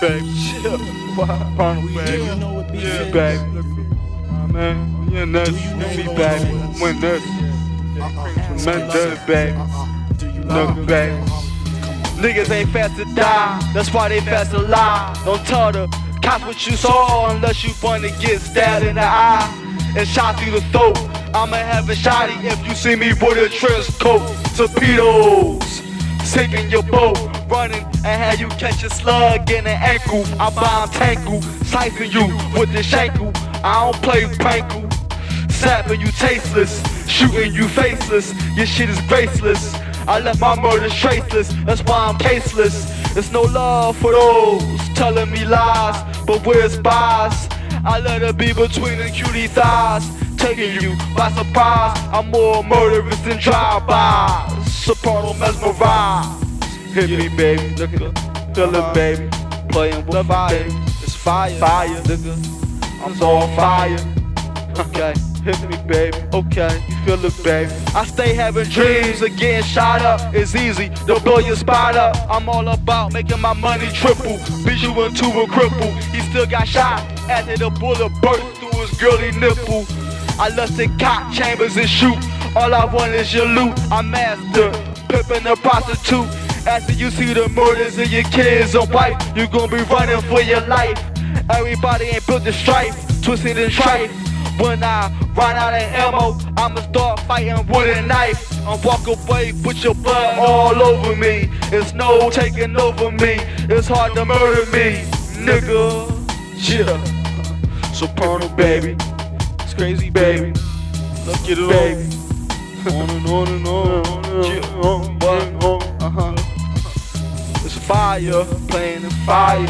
baby. Pardon, Do baby. you know what beef Yeah, is? baby. My man, you're nuts. Do you know Me, baby. When nuts. Tremendous, baby. Do you Look, know? baby. Niggas ain't fast to die, that's why they fast to lie. Don't tell the cops what you saw unless you wanna get stabbed in the eye and shot through the throat. I'ma have a shotty if you see me with a trench coat. Torpedoes, sinking your boat, running and how you catch a slug in the ankle. I bomb tankle, slicing you with the shankle. I don't play prankle, sapping you tasteless, shooting you faceless. Your shit is graceless. I left my murder traceless, that's why I'm caseless. There's no love for those telling me lies, but we're spies. I let it be between the cutie thighs, taking you by surprise. I'm more murderous than drive-bys. Soprano mesmerized. Hit me, baby. Look at it. Feel it, baby. Playing with fire, it's fire, Fire. nigga. I'm so on fire. Okay. Hit me, baby. Okay. You feel it, baby. I stay having dreams of getting shot up. It's easy to blow your spot up. I'm all about making my money triple. Beat you into a cripple. He still got shot after the bullet burst through his girly nipple. I lusted cock chambers and shoot. All I want is your loot. I'm master, pimping a prostitute. After you see the murders of your kids and wife, you gon' be running for your life. Everybody ain't built to strife, twisted and strife. When I run out of ammo, I'ma start fighting with a knife. And walk away with your blood all over me. It's no taking over me. It's hard to murder me, nigga. Yeah. Soprano, baby. It's crazy, baby. Let's get it on. On and on and on. Yeah. on, What? and on. Uh huh. It's fire, playing in fire.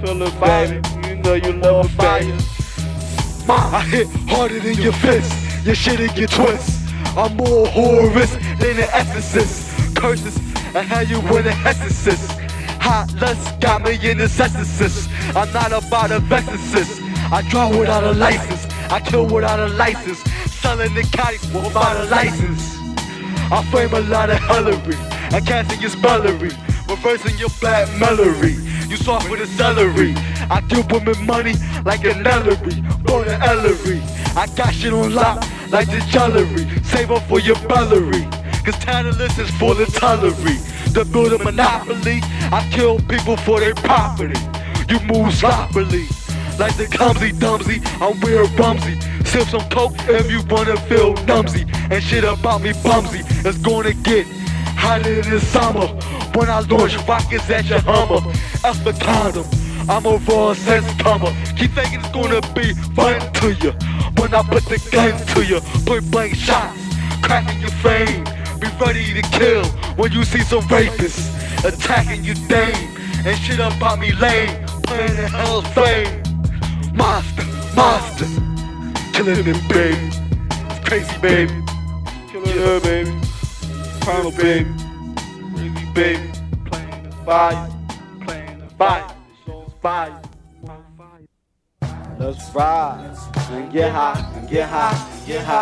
Feel it, Fire. baby. You know you love it, fire. baby. I hit harder than your fist. Your shit it get twist. I'm more horrorous than an exorcist. Curses and how you win an exorcist. Hot lust got me in the cessus. I'm not about a vesicist. I draw without a license. I kill without a license. Selling the cottage without a license. I frame a lot of hellery and casting your spellery, reversing your black melody. You soft with the celery. I give women money like an Ellery, born an Ellery. I got shit on lock like the jewelry. Save up for your bellery. Cause Tantalus is full of tullery. To build a monopoly, I kill people for their property. You move sloppily. Like the clumsy dumpsy, I'm weird bumsy. Sip some coke if you wanna feel numsy. And shit about me bumsy. It's gonna get hotter than summer. When I launch rockets at your Hummer. F the condom. I'm a raw sense comer. Keep thinking it's gonna be fun to you. When I put the gun to you, point blank shots, cracking your frame. Be ready to kill when you see some rapists attacking your dame. And shit about me lame, playing in hell's flame. Monster, monster, killing them, baby. Crazy, baby. Kill it, yeah, baby. Final, baby. Crazy, baby. Playing the fire, playing the fire, fire. Let's ride and get high and get high and get high.